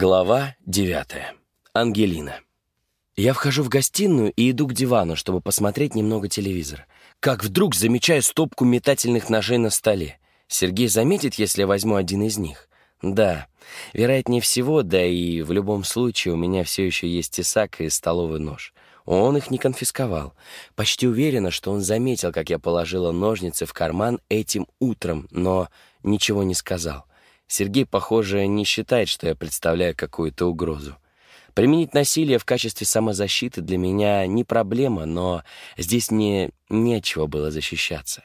Глава девятая. Ангелина. Я вхожу в гостиную и иду к дивану, чтобы посмотреть немного телевизор. Как вдруг замечаю стопку метательных ножей на столе. Сергей заметит, если я возьму один из них. Да, вероятнее всего, да и в любом случае у меня все еще есть тесак и столовый нож. Он их не конфисковал. Почти уверена, что он заметил, как я положила ножницы в карман этим утром, но ничего не сказал. Сергей, похоже, не считает, что я представляю какую-то угрозу. Применить насилие в качестве самозащиты для меня не проблема, но здесь мне нечего было защищаться.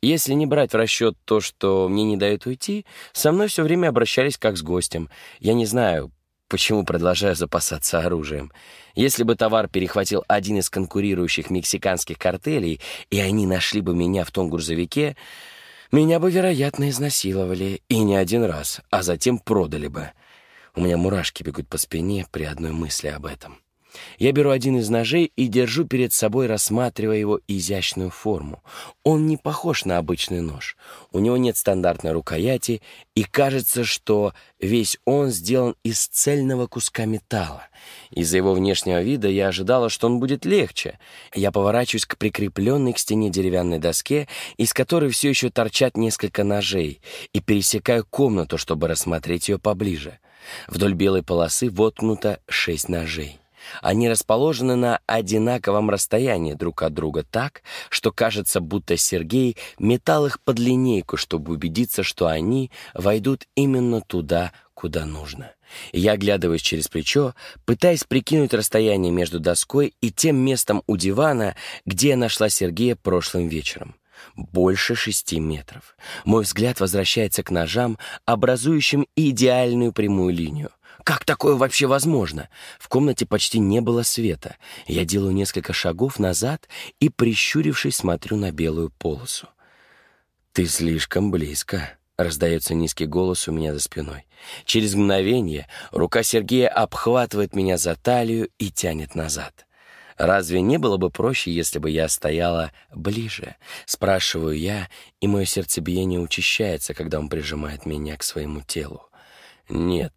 Если не брать в расчет то, что мне не дают уйти, со мной все время обращались как с гостем. Я не знаю, почему продолжаю запасаться оружием. Если бы товар перехватил один из конкурирующих мексиканских картелей, и они нашли бы меня в том грузовике, меня бы, вероятно, изнасиловали, и не один раз, а затем продали бы. У меня мурашки бегут по спине при одной мысли об этом. Я беру один из ножей и держу перед собой, рассматривая его изящную форму. Он не похож на обычный нож. У него нет стандартной рукояти, и кажется, что весь он сделан из цельного куска металла. Из-за его внешнего вида я ожидала, что он будет легче. Я поворачиваюсь к прикрепленной к стене деревянной доске, из которой все еще торчат несколько ножей, и пересекаю комнату, чтобы рассмотреть ее поближе. Вдоль белой полосы воткнуто шесть ножей. Они расположены на одинаковом расстоянии друг от друга так, что кажется, будто Сергей метал их под линейку, чтобы убедиться, что они войдут именно туда, куда нужно. Я оглядываюсь через плечо, пытаясь прикинуть расстояние между доской и тем местом у дивана, где я нашла Сергея прошлым вечером. Больше шести метров. Мой взгляд возвращается к ножам, образующим идеальную прямую линию. Как такое вообще возможно? В комнате почти не было света. Я делаю несколько шагов назад и, прищурившись, смотрю на белую полосу. «Ты слишком близко», — раздается низкий голос у меня за спиной. Через мгновение рука Сергея обхватывает меня за талию и тянет назад. «Разве не было бы проще, если бы я стояла ближе?» Спрашиваю я, и мое сердцебиение учащается, когда он прижимает меня к своему телу. «Нет,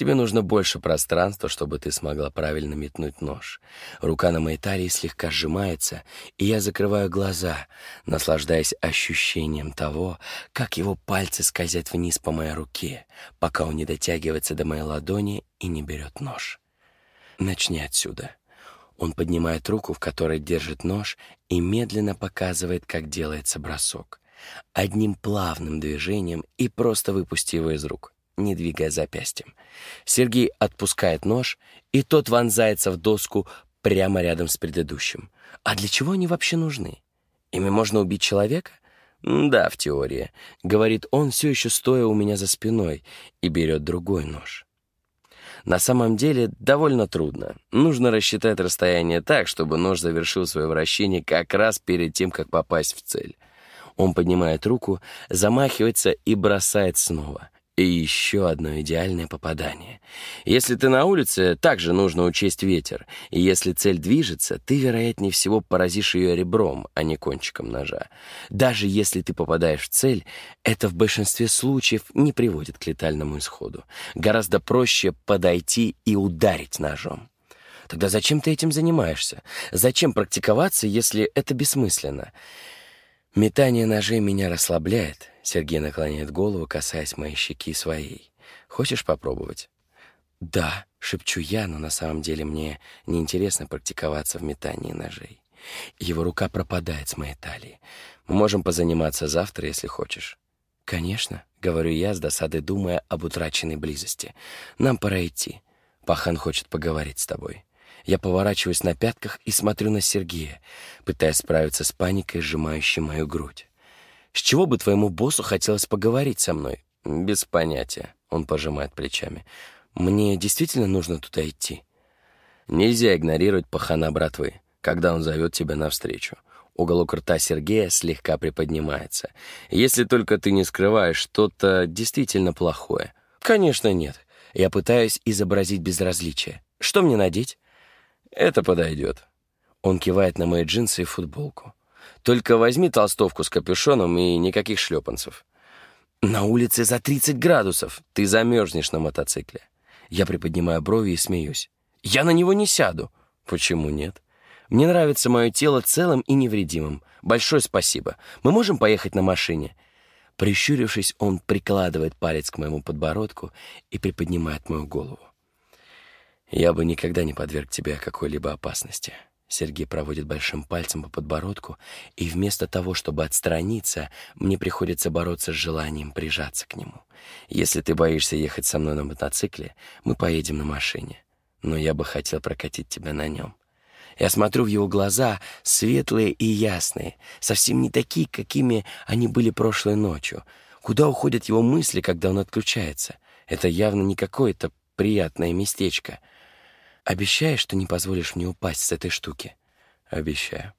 Тебе нужно больше пространства, чтобы ты смогла правильно метнуть нож. Рука на моей талии слегка сжимается, и я закрываю глаза, наслаждаясь ощущением того, как его пальцы скользят вниз по моей руке, пока он не дотягивается до моей ладони и не берет нож. Начни отсюда. Он поднимает руку, в которой держит нож, и медленно показывает, как делается бросок. Одним плавным движением и просто выпусти его из рук не двигая запястьем. Сергей отпускает нож, и тот вонзается в доску прямо рядом с предыдущим. А для чего они вообще нужны? Ими можно убить человека? Да, в теории. Говорит он, все еще стоя у меня за спиной, и берет другой нож. На самом деле довольно трудно. Нужно рассчитать расстояние так, чтобы нож завершил свое вращение как раз перед тем, как попасть в цель. Он поднимает руку, замахивается и бросает снова. И еще одно идеальное попадание. Если ты на улице, также нужно учесть ветер. И если цель движется, ты, вероятнее всего, поразишь ее ребром, а не кончиком ножа. Даже если ты попадаешь в цель, это в большинстве случаев не приводит к летальному исходу. Гораздо проще подойти и ударить ножом. Тогда зачем ты этим занимаешься? Зачем практиковаться, если это бессмысленно? Метание ножей меня расслабляет. Сергей наклоняет голову, касаясь моей щеки своей. Хочешь попробовать? Да, шепчу я, но на самом деле мне неинтересно практиковаться в метании ножей. Его рука пропадает с моей талии. Мы можем позаниматься завтра, если хочешь. Конечно, говорю я, с досадой думая об утраченной близости. Нам пора идти. Пахан хочет поговорить с тобой. Я поворачиваюсь на пятках и смотрю на Сергея, пытаясь справиться с паникой, сжимающей мою грудь. «С чего бы твоему боссу хотелось поговорить со мной?» «Без понятия», — он пожимает плечами. «Мне действительно нужно туда идти?» «Нельзя игнорировать пахана братвы, когда он зовет тебя навстречу». Уголок рта Сергея слегка приподнимается. «Если только ты не скрываешь что-то действительно плохое». «Конечно, нет. Я пытаюсь изобразить безразличие. Что мне надеть?» «Это подойдет». Он кивает на мои джинсы и футболку. «Только возьми толстовку с капюшоном и никаких шлепанцев». «На улице за 30 градусов. Ты замерзнешь на мотоцикле». Я приподнимаю брови и смеюсь. «Я на него не сяду». «Почему нет?» «Мне нравится мое тело целым и невредимым. Большое спасибо. Мы можем поехать на машине?» Прищурившись, он прикладывает палец к моему подбородку и приподнимает мою голову. «Я бы никогда не подверг тебя какой-либо опасности». Сергей проводит большим пальцем по подбородку, и вместо того, чтобы отстраниться, мне приходится бороться с желанием прижаться к нему. Если ты боишься ехать со мной на мотоцикле, мы поедем на машине. Но я бы хотел прокатить тебя на нем. Я смотрю в его глаза, светлые и ясные, совсем не такие, какими они были прошлой ночью. Куда уходят его мысли, когда он отключается? Это явно не какое-то приятное местечко — Обещаешь, что не позволишь мне упасть с этой штуки? Обещаю.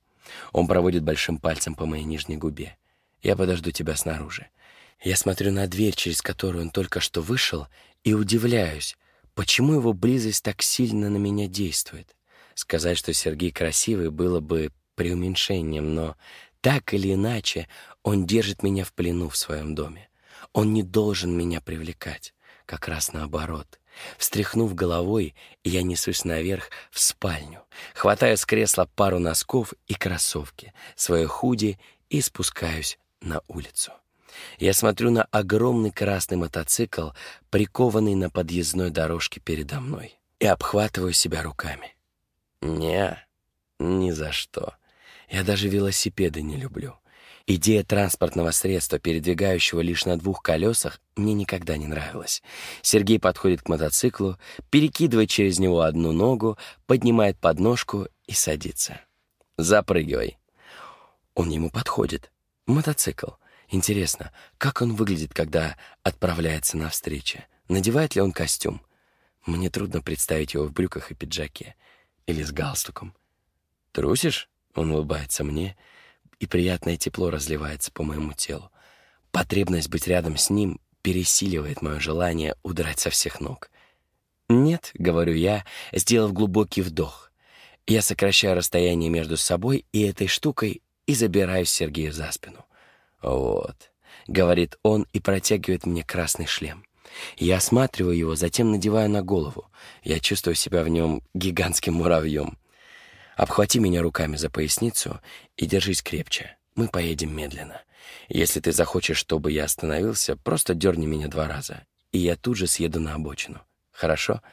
Он проводит большим пальцем по моей нижней губе. Я подожду тебя снаружи. Я смотрю на дверь, через которую он только что вышел, и удивляюсь, почему его близость так сильно на меня действует. Сказать, что Сергей красивый, было бы преуменьшением, но так или иначе он держит меня в плену в своем доме. Он не должен меня привлекать, как раз наоборот. Встряхнув головой, я несусь наверх в спальню, хватаю с кресла пару носков и кроссовки, свое худи и спускаюсь на улицу. Я смотрю на огромный красный мотоцикл, прикованный на подъездной дорожке передо мной, и обхватываю себя руками. Не, ни за что. Я даже велосипеды не люблю. Идея транспортного средства, передвигающего лишь на двух колесах, мне никогда не нравилась. Сергей подходит к мотоциклу, перекидывает через него одну ногу, поднимает подножку и садится. «Запрыгивай». Он ему подходит. Мотоцикл. Интересно, как он выглядит, когда отправляется на встречу? Надевает ли он костюм? Мне трудно представить его в брюках и пиджаке. Или с галстуком. «Трусишь?» — он улыбается мне — и приятное тепло разливается по моему телу. Потребность быть рядом с ним пересиливает мое желание удрать со всех ног. «Нет», — говорю я, сделав глубокий вдох. Я сокращаю расстояние между собой и этой штукой и забираюсь Сергею за спину. «Вот», — говорит он и протягивает мне красный шлем. Я осматриваю его, затем надеваю на голову. Я чувствую себя в нем гигантским муравьем. Обхвати меня руками за поясницу и держись крепче. Мы поедем медленно. Если ты захочешь, чтобы я остановился, просто дерни меня два раза, и я тут же съеду на обочину. Хорошо?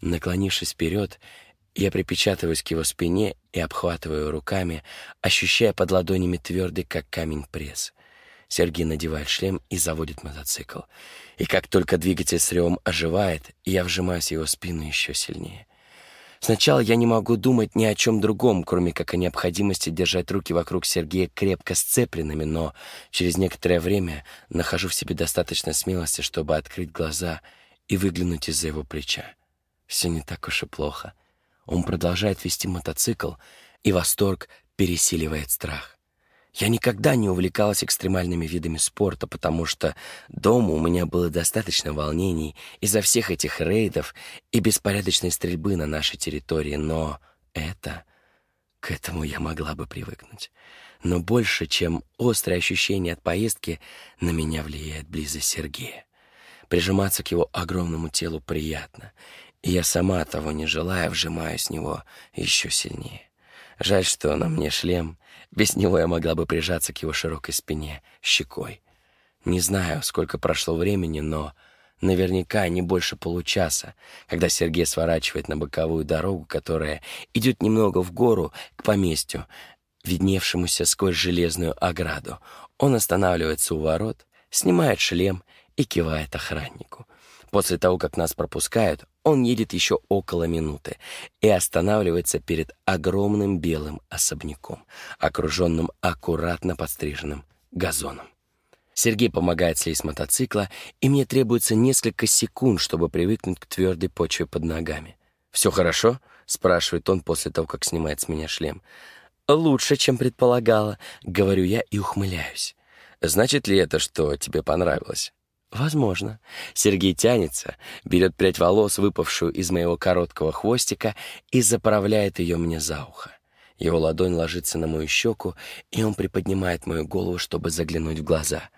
Наклонившись вперед, я припечатываюсь к его спине и обхватываю руками, ощущая под ладонями твердый, как камень, пресс. Сергей надевает шлем и заводит мотоцикл. И как только двигатель с ревом оживает, я вжимаюсь в его спину еще сильнее. Сначала я не могу думать ни о чем другом, кроме как о необходимости держать руки вокруг Сергея крепко сцепленными, но через некоторое время нахожу в себе достаточно смелости, чтобы открыть глаза и выглянуть из-за его плеча. Все не так уж и плохо. Он продолжает вести мотоцикл, и восторг пересиливает страх. Я никогда не увлекалась экстремальными видами спорта, потому что дома у меня было достаточно волнений из-за всех этих рейдов и беспорядочной стрельбы на нашей территории, но это... К этому я могла бы привыкнуть. Но больше, чем острое ощущение от поездки, на меня влияет близость Сергея. Прижиматься к его огромному телу приятно, и я сама, того не желая, вжимаюсь в него еще сильнее. Жаль, что на мне шлем. Без него я могла бы прижаться к его широкой спине, щекой. Не знаю, сколько прошло времени, но наверняка не больше получаса, когда Сергей сворачивает на боковую дорогу, которая идет немного в гору к поместью, видневшемуся сквозь железную ограду. Он останавливается у ворот, снимает шлем и кивает охраннику. После того, как нас пропускают, он едет еще около минуты и останавливается перед огромным белым особняком, окруженным аккуратно подстриженным газоном. Сергей помогает слезть с мотоцикла, и мне требуется несколько секунд, чтобы привыкнуть к твердой почве под ногами. «Все хорошо?» — спрашивает он после того, как снимает с меня шлем. «Лучше, чем предполагала», — говорю я и ухмыляюсь. «Значит ли это, что тебе понравилось?» Возможно. Сергей тянется, берет прядь волос, выпавшую из моего короткого хвостика, и заправляет ее мне за ухо. Его ладонь ложится на мою щеку, и он приподнимает мою голову, чтобы заглянуть в глаза.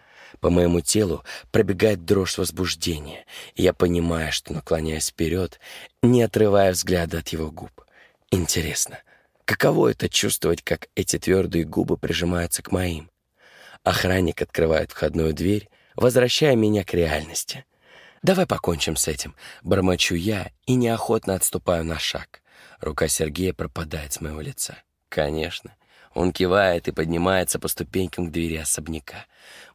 По моему телу пробегает дрожь возбуждения, и я понимаю, что наклоняюсь вперед, не отрывая взгляда от его губ. Интересно, каково это чувствовать, как эти твердые губы прижимаются к моим? Охранник открывает входную дверь, возвращая меня к реальности. «Давай покончим с этим», — бормочу я и неохотно отступаю на шаг. Рука Сергея пропадает с моего лица. «Конечно». Он кивает и поднимается по ступенькам к двери особняка.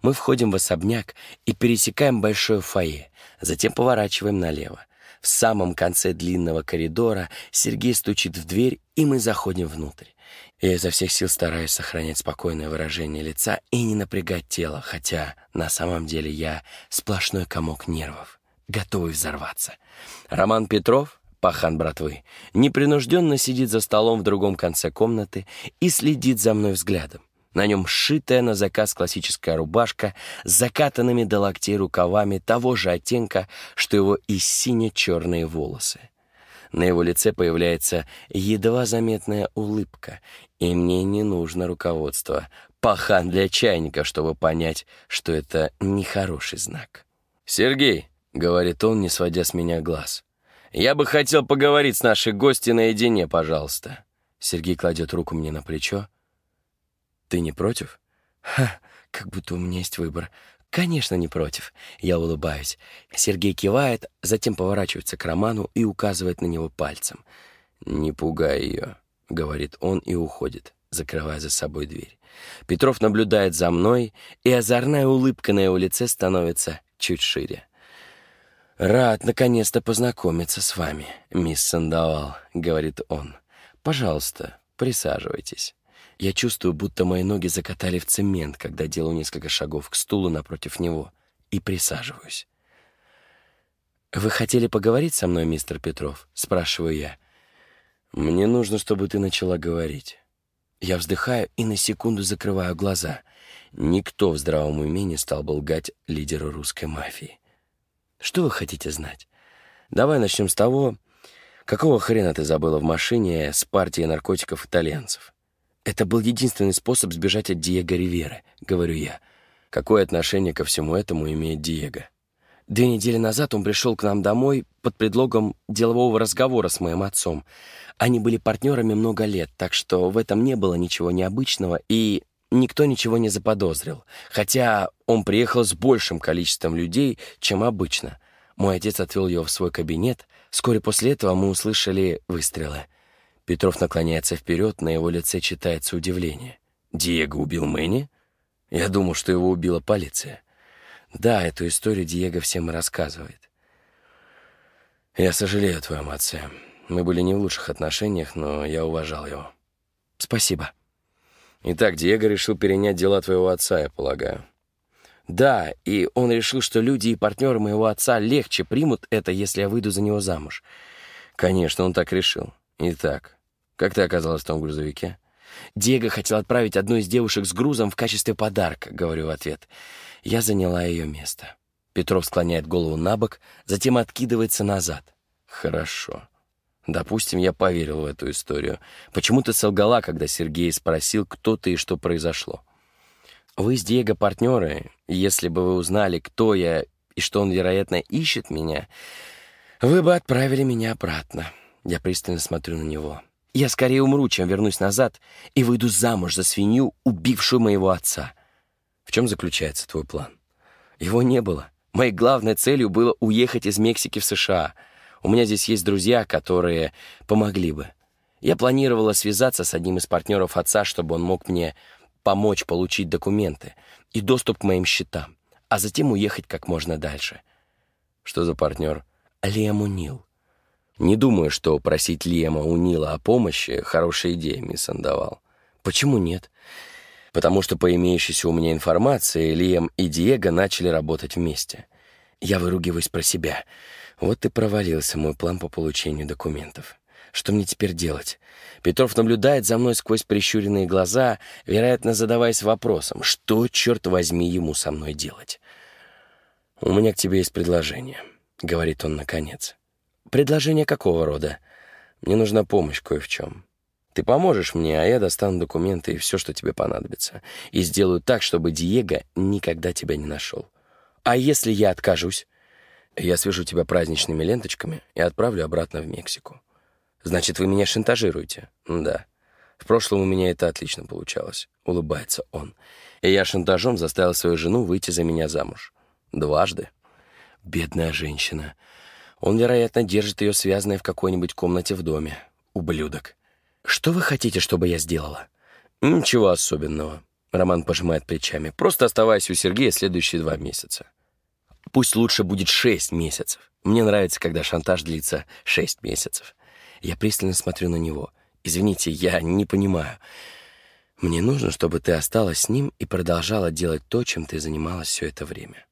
Мы входим в особняк и пересекаем большое фойе, затем поворачиваем налево. В самом конце длинного коридора Сергей стучит в дверь, и мы заходим внутрь. Я изо всех сил стараюсь сохранять спокойное выражение лица и не напрягать тело, хотя на самом деле я сплошной комок нервов, готовый взорваться. Роман Петров, пахан братвы, непринужденно сидит за столом в другом конце комнаты и следит за мной взглядом. На нем сшитая на заказ классическая рубашка с закатанными до локтей рукавами того же оттенка, что его и сине-черные волосы. На его лице появляется едва заметная улыбка, и мне не нужно руководство, пахан для чайника, чтобы понять, что это нехороший знак. «Сергей», — говорит он, не сводя с меня глаз, — «я бы хотел поговорить с нашей гостьей наедине, пожалуйста». Сергей кладет руку мне на плечо, «Ты не против?» «Ха, как будто у меня есть выбор. Конечно, не против». Я улыбаюсь. Сергей кивает, затем поворачивается к Роману и указывает на него пальцем. «Не пугай ее», — говорит он и уходит, закрывая за собой дверь. Петров наблюдает за мной, и озорная улыбка на его лице становится чуть шире. «Рад наконец-то познакомиться с вами, мисс Сандавал», — говорит он. «Пожалуйста, присаживайтесь». Я чувствую, будто мои ноги закатали в цемент, когда делаю несколько шагов к стулу напротив него и присаживаюсь. «Вы хотели поговорить со мной, мистер Петров?» — спрашиваю я. «Мне нужно, чтобы ты начала говорить». Я вздыхаю и на секунду закрываю глаза. Никто в здравом уме не стал бы лгать лидеру русской мафии. «Что вы хотите знать? Давай начнем с того, какого хрена ты забыла в машине с партией наркотиков итальянцев?» Это был единственный способ сбежать от Диего Ривера, говорю я. Какое отношение ко всему этому имеет Диего? Две недели назад он пришел к нам домой под предлогом делового разговора с моим отцом. Они были партнерами много лет, так что в этом не было ничего необычного, и никто ничего не заподозрил. Хотя он приехал с большим количеством людей, чем обычно. Мой отец отвел его в свой кабинет. Вскоре после этого мы услышали выстрелы. Петров наклоняется вперед, на его лице читается удивление. «Диего убил Мэнни? Я думал, что его убила полиция». Да, эту историю Диего всем рассказывает. «Я сожалею о твоем отце. Мы были не в лучших отношениях, но я уважал его». «Спасибо». «Итак, Диего решил перенять дела твоего отца, я полагаю». «Да, и он решил, что люди и партнеры моего отца легче примут это, если я выйду за него замуж». «Конечно, он так решил. Итак, «Как ты оказалась в том грузовике?» «Диего хотел отправить одну из девушек с грузом в качестве подарка», — говорю в ответ. Я заняла ее место. Петров склоняет голову на бок, затем откидывается назад. «Хорошо. Допустим, я поверил в эту историю. Почему ты солгала, когда Сергей спросил, кто ты и что произошло?» «Вы с Диего партнеры. Если бы вы узнали, кто я и что он, вероятно, ищет меня, вы бы отправили меня обратно». Я пристально смотрю на него. Я скорее умру, чем вернусь назад и выйду замуж за свинью, убившую моего отца. В чем заключается твой план? Его не было. Моей главной целью было уехать из Мексики в США. У меня здесь есть друзья, которые помогли бы. Я планировала связаться с одним из партнеров отца, чтобы он мог мне помочь получить документы и доступ к моим счетам, а затем уехать как можно дальше. Что за партнер? Лиам Унил. Не думаю, что просить Лема у Нила о помощи — хорошая идея, мисс Сандовал. Почему нет? Потому что по имеющейся у меня информации Лием и Диего начали работать вместе. Я выругиваюсь про себя. Вот и провалился мой план по получению документов. Что мне теперь делать? Петров наблюдает за мной сквозь прищуренные глаза, вероятно, задаваясь вопросом, что, черт возьми, ему со мной делать? «У меня к тебе есть предложение», — говорит он наконец. «Предложение какого рода? Мне нужна помощь кое в чем. Ты поможешь мне, а я достану документы и все, что тебе понадобится. И сделаю так, чтобы Диего никогда тебя не нашел. А если я откажусь? Я свяжу тебя праздничными ленточками и отправлю обратно в Мексику. Значит, вы меня шантажируете? Да. В прошлом у меня это отлично получалось. Улыбается он. И я шантажом заставил свою жену выйти за меня замуж. Дважды. Бедная женщина. Он, вероятно, держит ее связанной в какой-нибудь комнате в доме. Ублюдок. Что вы хотите, чтобы я сделала? Ничего особенного. Роман пожимает плечами. Просто оставайся у Сергея следующие два месяца. Пусть лучше будет шесть месяцев. Мне нравится, когда шантаж длится шесть месяцев. Я пристально смотрю на него. Извините, я не понимаю. Мне нужно, чтобы ты осталась с ним и продолжала делать то, чем ты занималась все это время.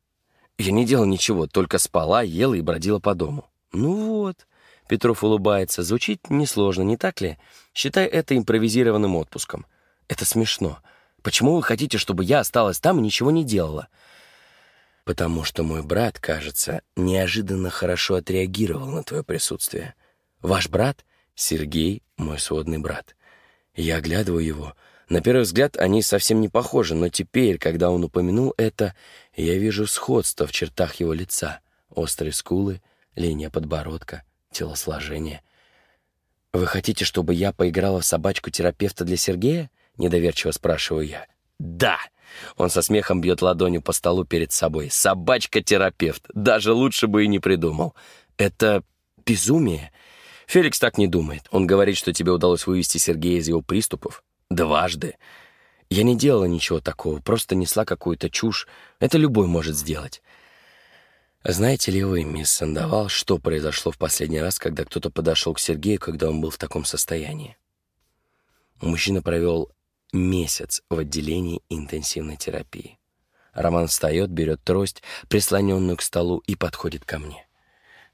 Я не делала ничего, только спала, ела и бродила по дому. Ну вот. Петров улыбается. Звучит несложно, не так ли? Считай это импровизированным отпуском. Это смешно. Почему вы хотите, чтобы я осталась там и ничего не делала? Потому что мой брат, кажется, неожиданно хорошо отреагировал на твое присутствие. Ваш брат — Сергей, мой сводный брат. Я оглядываю его — на первый взгляд они совсем не похожи, но теперь, когда он упомянул это, я вижу сходство в чертах его лица. Острые скулы, линия подбородка, телосложение. «Вы хотите, чтобы я поиграла в собачку-терапевта для Сергея?» — недоверчиво спрашиваю я. «Да!» Он со смехом бьет ладонью по столу перед собой. «Собачка-терапевт! Даже лучше бы и не придумал. Это безумие!» Феликс так не думает. Он говорит, что тебе удалось вывести Сергея из его приступов. Дважды. Я не делала ничего такого, просто несла какую-то чушь. Это любой может сделать. Знаете ли вы, мисс Сандовал, что произошло в последний раз, когда кто-то подошел к Сергею, когда он был в таком состоянии? Мужчина провел месяц в отделении интенсивной терапии. Роман встает, берет трость, прислоненную к столу, и подходит ко мне.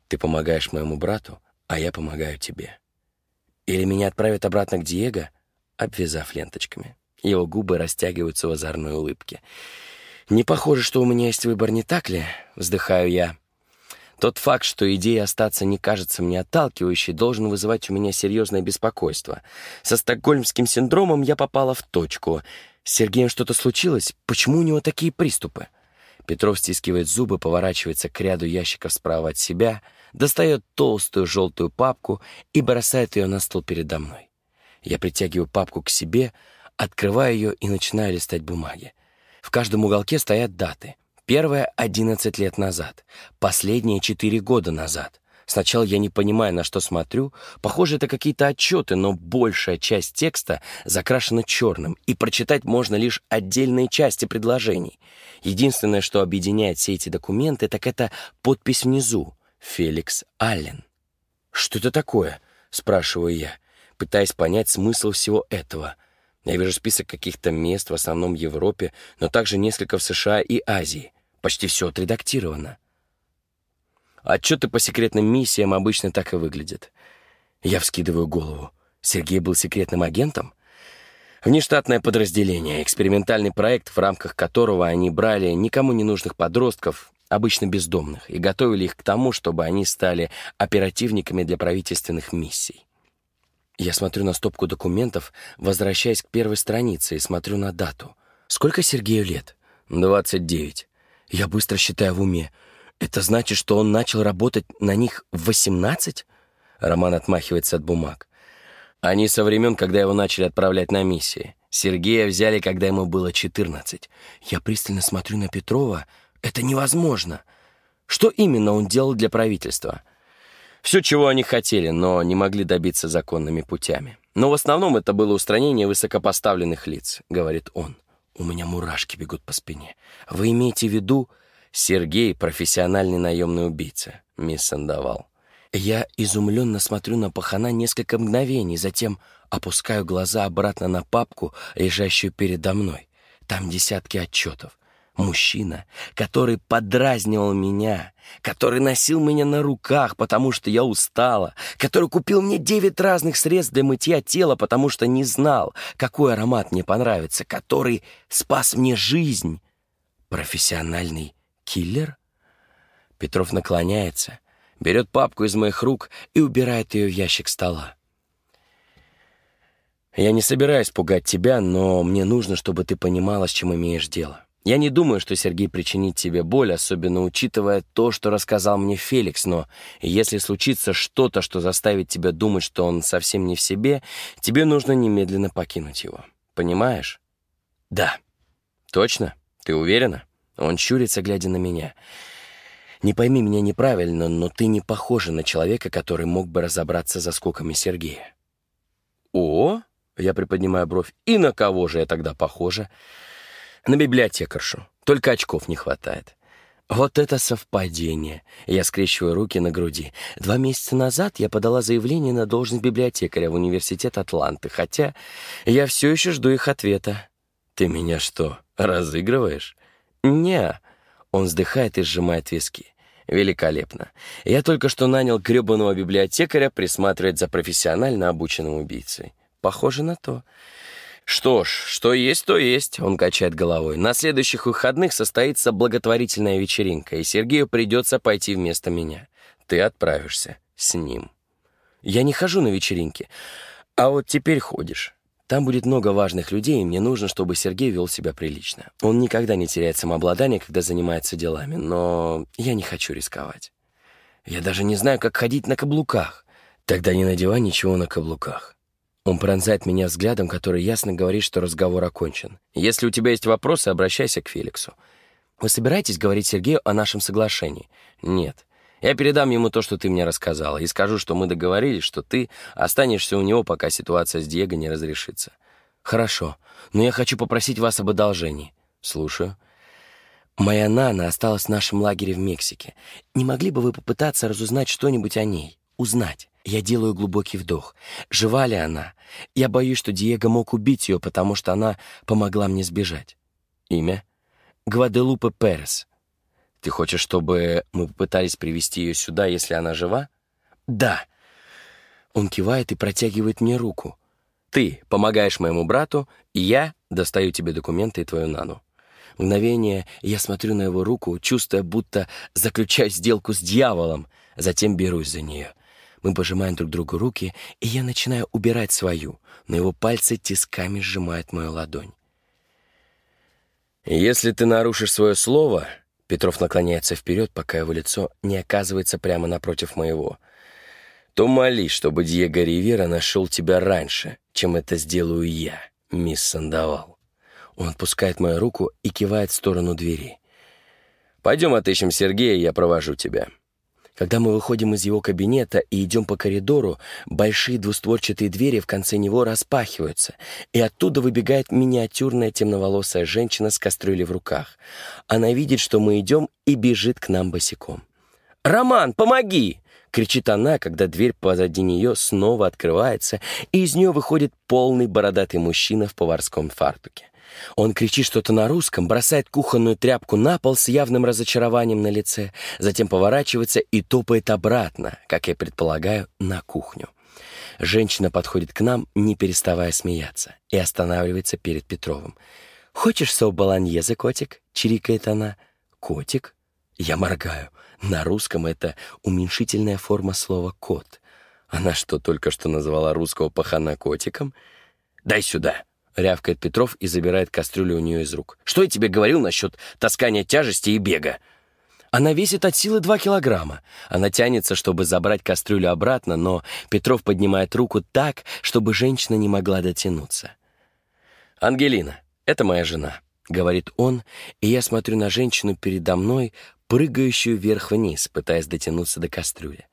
«Ты помогаешь моему брату, а я помогаю тебе. Или меня отправят обратно к Диего, обвязав ленточками. Его губы растягиваются в озорной улыбке. «Не похоже, что у меня есть выбор, не так ли?» — вздыхаю я. Тот факт, что идея остаться не кажется мне отталкивающей, должен вызывать у меня серьезное беспокойство. Со стокгольмским синдромом я попала в точку. С Сергеем что-то случилось? Почему у него такие приступы? Петров стискивает зубы, поворачивается к ряду ящиков справа от себя, достает толстую желтую папку и бросает ее на стол передо мной. Я притягиваю папку к себе, открываю ее и начинаю листать бумаги. В каждом уголке стоят даты. Первая — 11 лет назад, последняя — 4 года назад. Сначала я не понимаю, на что смотрю. Похоже, это какие-то отчеты, но большая часть текста закрашена черным, и прочитать можно лишь отдельные части предложений. Единственное, что объединяет все эти документы, так это подпись внизу — Феликс Аллен. «Что это такое?» — спрашиваю я пытаясь понять смысл всего этого. Я вижу список каких-то мест, в основном в Европе, но также несколько в США и Азии. Почти все отредактировано. Отчеты по секретным миссиям обычно так и выглядят. Я вскидываю голову. Сергей был секретным агентом? Внештатное подразделение, экспериментальный проект, в рамках которого они брали никому не нужных подростков, обычно бездомных, и готовили их к тому, чтобы они стали оперативниками для правительственных миссий. Я смотрю на стопку документов, возвращаясь к первой странице и смотрю на дату. Сколько Сергею лет? 29. Я быстро считаю в уме. Это значит, что он начал работать на них в 18? Роман отмахивается от бумаг. Они со времен, когда его начали отправлять на миссии. Сергея взяли, когда ему было 14. Я пристально смотрю на Петрова. Это невозможно. Что именно он делал для правительства? Все, чего они хотели, но не могли добиться законными путями. Но в основном это было устранение высокопоставленных лиц, говорит он. У меня мурашки бегут по спине. Вы имеете в виду Сергей, профессиональный наемный убийца, мисс Сандовал. Я изумленно смотрю на пахана несколько мгновений, затем опускаю глаза обратно на папку, лежащую передо мной. Там десятки отчетов. Мужчина, который подразнивал меня, который носил меня на руках, потому что я устала, который купил мне девять разных средств для мытья тела, потому что не знал, какой аромат мне понравится, который спас мне жизнь. Профессиональный киллер? Петров наклоняется, берет папку из моих рук и убирает ее в ящик стола. Я не собираюсь пугать тебя, но мне нужно, чтобы ты понимала, с чем имеешь дело. Я не думаю, что Сергей причинит тебе боль, особенно учитывая то, что рассказал мне Феликс, но если случится что-то, что заставит тебя думать, что он совсем не в себе, тебе нужно немедленно покинуть его. Понимаешь? Да. Точно? Ты уверена? Он щурится, глядя на меня. Не пойми меня неправильно, но ты не похожа на человека, который мог бы разобраться за скоками Сергея. О, я приподнимаю бровь. И на кого же я тогда похожа? На библиотекаршу. Только очков не хватает. Вот это совпадение. Я скрещиваю руки на груди. Два месяца назад я подала заявление на должность библиотекаря в университет Атланты, хотя я все еще жду их ответа. Ты меня что, разыгрываешь? Не. Он вздыхает и сжимает виски. Великолепно. Я только что нанял гребаного библиотекаря присматривать за профессионально обученным убийцей. Похоже на то. «Что ж, что есть, то есть», — он качает головой. «На следующих выходных состоится благотворительная вечеринка, и Сергею придется пойти вместо меня. Ты отправишься с ним». «Я не хожу на вечеринки, а вот теперь ходишь. Там будет много важных людей, и мне нужно, чтобы Сергей вел себя прилично. Он никогда не теряет самообладание, когда занимается делами, но я не хочу рисковать. Я даже не знаю, как ходить на каблуках. Тогда не надевай ничего на каблуках. Он пронзает меня взглядом, который ясно говорит, что разговор окончен. Если у тебя есть вопросы, обращайся к Феликсу. Вы собираетесь говорить Сергею о нашем соглашении? Нет. Я передам ему то, что ты мне рассказала, и скажу, что мы договорились, что ты останешься у него, пока ситуация с Диего не разрешится. Хорошо, но я хочу попросить вас об одолжении. Слушаю. Моя Нана осталась в нашем лагере в Мексике. Не могли бы вы попытаться разузнать что-нибудь о ней? Узнать. Я делаю глубокий вдох. Жива ли она? Я боюсь, что Диего мог убить ее, потому что она помогла мне сбежать. Имя? Гваделупе Перес. Ты хочешь, чтобы мы попытались привести ее сюда, если она жива? Да. Он кивает и протягивает мне руку. Ты помогаешь моему брату, и я достаю тебе документы и твою нану. Мгновение я смотрю на его руку, чувствуя, будто заключаю сделку с дьяволом, затем берусь за нее. Мы пожимаем друг другу руки, и я начинаю убирать свою, но его пальцы тисками сжимают мою ладонь. «Если ты нарушишь свое слово...» Петров наклоняется вперед, пока его лицо не оказывается прямо напротив моего. «То молись, чтобы Диего Ривера нашел тебя раньше, чем это сделаю я, мисс Сандовал». Он отпускает мою руку и кивает в сторону двери. «Пойдем отыщем Сергея, я провожу тебя». Когда мы выходим из его кабинета и идем по коридору, большие двустворчатые двери в конце него распахиваются, и оттуда выбегает миниатюрная темноволосая женщина с кастрюлей в руках. Она видит, что мы идем, и бежит к нам босиком. «Роман, помоги!» — кричит она, когда дверь позади нее снова открывается, и из нее выходит полный бородатый мужчина в поварском фартуке. Он кричит что-то на русском, бросает кухонную тряпку на пол с явным разочарованием на лице, затем поворачивается и топает обратно, как я предполагаю, на кухню. Женщина подходит к нам, не переставая смеяться, и останавливается перед Петровым. «Хочешь соус баланьезе, котик?» — чирикает она. «Котик?» Я моргаю. На русском это уменьшительная форма слова «кот». Она что, только что назвала русского пахана котиком? «Дай сюда!» — рявкает Петров и забирает кастрюлю у нее из рук. «Что я тебе говорил насчет таскания тяжести и бега?» Она весит от силы два килограмма. Она тянется, чтобы забрать кастрюлю обратно, но Петров поднимает руку так, чтобы женщина не могла дотянуться. «Ангелина, это моя жена», — говорит он, и я смотрю на женщину передо мной, прыгающую вверх-вниз, пытаясь дотянуться до кастрюли.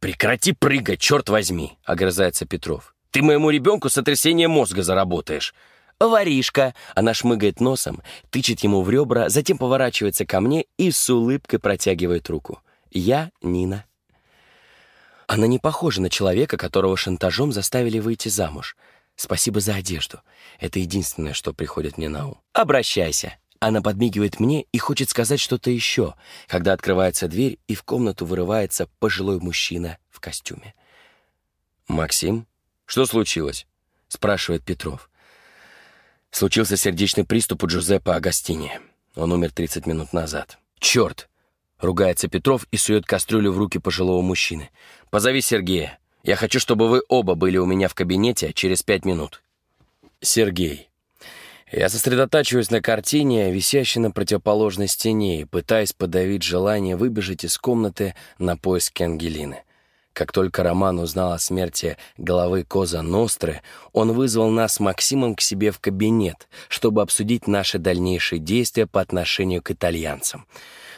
«Прекрати прыгать, черт возьми!» — огрызается Петров. Ты моему ребенку сотрясение мозга заработаешь. «Воришка!» Она шмыгает носом, тычет ему в ребра, затем поворачивается ко мне и с улыбкой протягивает руку. «Я Нина». Она не похожа на человека, которого шантажом заставили выйти замуж. Спасибо за одежду. Это единственное, что приходит мне на ум. «Обращайся!» Она подмигивает мне и хочет сказать что-то еще, когда открывается дверь, и в комнату вырывается пожилой мужчина в костюме. «Максим?» «Что случилось?» — спрашивает Петров. Случился сердечный приступ у Джузеппе Агастини. Он умер 30 минут назад. «Черт!» — ругается Петров и сует кастрюлю в руки пожилого мужчины. «Позови Сергея. Я хочу, чтобы вы оба были у меня в кабинете через пять минут. Сергей. Я сосредотачиваюсь на картине, висящей на противоположной стене, и пытаясь подавить желание выбежать из комнаты на поиски Ангелины. Как только Роман узнал о смерти главы Коза Ностры, он вызвал нас с Максимом к себе в кабинет, чтобы обсудить наши дальнейшие действия по отношению к итальянцам.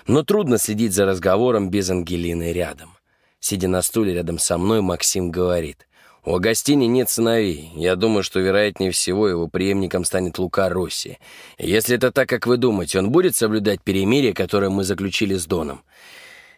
Но трудно следить за разговором без Ангелины рядом. Сидя на стуле рядом со мной, Максим говорит. «У Агастини нет сыновей. Я думаю, что, вероятнее всего, его преемником станет Лука Росси. Если это так, как вы думаете, он будет соблюдать перемирие, которое мы заключили с Доном?»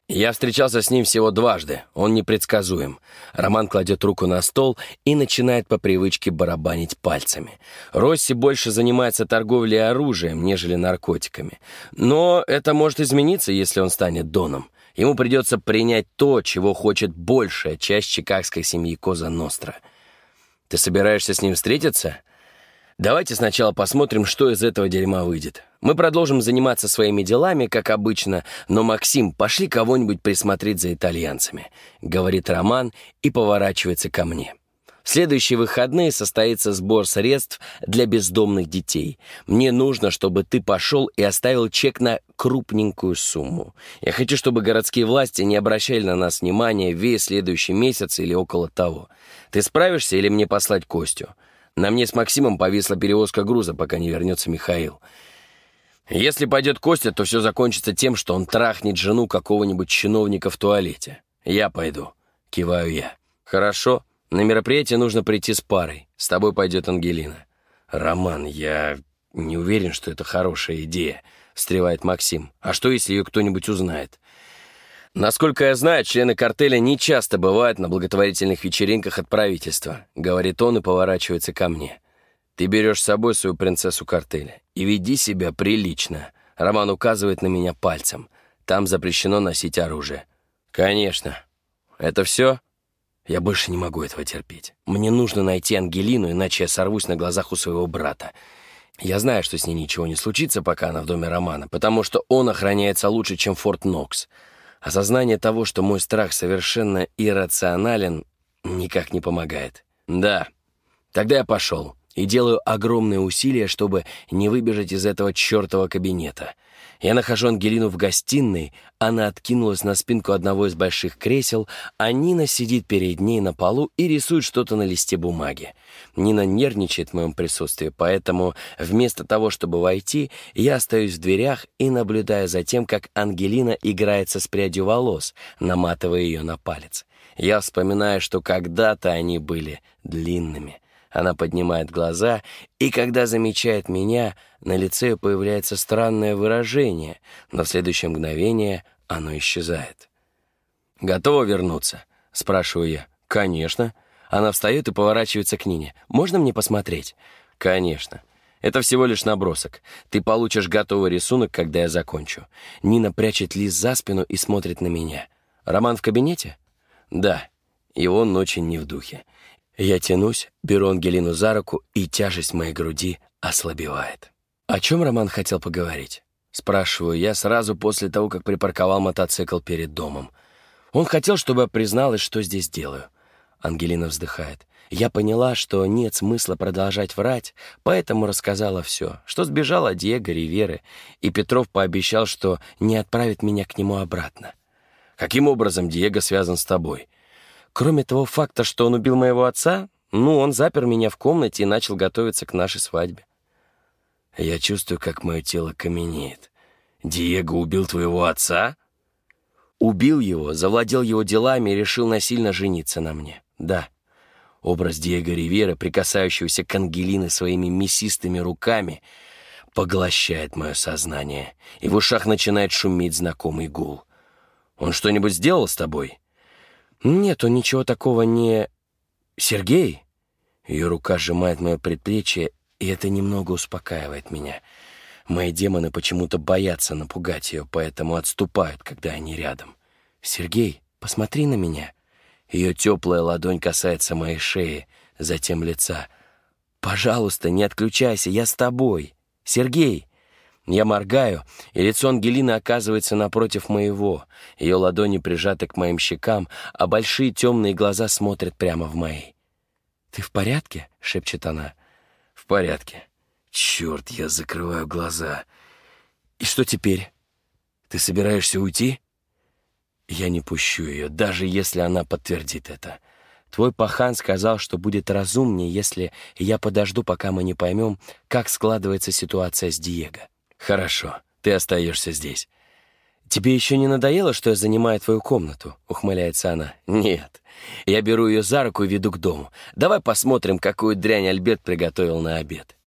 Я встречался с ним всего дважды, он непредсказуем. Роман кладет руку на стол и начинает по привычке барабанить пальцами. Росси больше занимается торговлей оружием, нежели наркотиками. Но это может измениться, если он станет доном. Ему придется принять то, чего хочет большая часть чикагской семьи Коза Ностра. Ты собираешься с ним встретиться? Давайте сначала посмотрим, что из этого дерьма выйдет. Мы продолжим заниматься своими делами, как обычно, но, Максим, пошли кого-нибудь присмотреть за итальянцами», — говорит Роман и поворачивается ко мне. В следующие выходные состоится сбор средств для бездомных детей. Мне нужно, чтобы ты пошел и оставил чек на крупненькую сумму. Я хочу, чтобы городские власти не обращали на нас внимания весь следующий месяц или около того. Ты справишься или мне послать Костю? На мне с Максимом повисла перевозка груза, пока не вернется Михаил. Если пойдет Костя, то все закончится тем, что он трахнет жену какого-нибудь чиновника в туалете. Я пойду. Киваю я. Хорошо. На мероприятие нужно прийти с парой. С тобой пойдет Ангелина. Роман, я не уверен, что это хорошая идея, встревает Максим. А что, если ее кто-нибудь узнает? Насколько я знаю, члены картеля не часто бывают на благотворительных вечеринках от правительства, говорит он и поворачивается ко мне. Ты берешь с собой свою принцессу картеля и веди себя прилично. Роман указывает на меня пальцем. Там запрещено носить оружие. Конечно. Это все? Я больше не могу этого терпеть. Мне нужно найти Ангелину, иначе я сорвусь на глазах у своего брата. Я знаю, что с ней ничего не случится, пока она в доме Романа, потому что он охраняется лучше, чем Форт Нокс. Осознание того, что мой страх совершенно иррационален, никак не помогает. Да, тогда я пошел и делаю огромные усилия, чтобы не выбежать из этого чертова кабинета. Я нахожу Ангелину в гостиной, она откинулась на спинку одного из больших кресел, а Нина сидит перед ней на полу и рисует что-то на листе бумаги. Нина нервничает в моем присутствии, поэтому вместо того, чтобы войти, я остаюсь в дверях и наблюдаю за тем, как Ангелина играется с прядью волос, наматывая ее на палец. Я вспоминаю, что когда-то они были длинными. Она поднимает глаза, и когда замечает меня, на лице появляется странное выражение, но в следующее мгновение оно исчезает. «Готова вернуться?» — спрашиваю я. «Конечно». Она встает и поворачивается к Нине. «Можно мне посмотреть?» «Конечно». Это всего лишь набросок. Ты получишь готовый рисунок, когда я закончу. Нина прячет лист за спину и смотрит на меня. Роман в кабинете? Да. И он очень не в духе. Я тянусь, беру Ангелину за руку, и тяжесть моей груди ослабевает. О чем Роман хотел поговорить? Спрашиваю я сразу после того, как припарковал мотоцикл перед домом. Он хотел, чтобы я призналась, что здесь делаю. Ангелина вздыхает. Я поняла, что нет смысла продолжать врать, поэтому рассказала все, что сбежала Диего Риверы, и Петров пообещал, что не отправит меня к нему обратно. «Каким образом Диего связан с тобой?» Кроме того факта, что он убил моего отца, ну, он запер меня в комнате и начал готовиться к нашей свадьбе. Я чувствую, как мое тело каменеет. Диего убил твоего отца? Убил его, завладел его делами и решил насильно жениться на мне. Да. Образ Диего Ривера, прикасающегося к Ангелине своими мясистыми руками, поглощает мое сознание, и в ушах начинает шуметь знакомый гул. Он что-нибудь сделал с тобой? «Нет, он ничего такого не...» «Сергей?» Ее рука сжимает мое предплечье, и это немного успокаивает меня. Мои демоны почему-то боятся напугать ее, поэтому отступают, когда они рядом. «Сергей, посмотри на меня». Ее теплая ладонь касается моей шеи, затем лица. «Пожалуйста, не отключайся, я с тобой. Сергей!» Я моргаю, и лицо Ангелины оказывается напротив моего. Ее ладони прижаты к моим щекам, а большие темные глаза смотрят прямо в мои. «Ты в порядке?» — шепчет она. «В порядке. Черт, я закрываю глаза. И что теперь? Ты собираешься уйти?» Я не пущу ее, даже если она подтвердит это. Твой пахан сказал, что будет разумнее, если я подожду, пока мы не поймем, как складывается ситуация с Диего. Хорошо, ты остаешься здесь. «Тебе еще не надоело, что я занимаю твою комнату?» — ухмыляется она. «Нет. Я беру ее за руку и веду к дому. Давай посмотрим, какую дрянь Альберт приготовил на обед».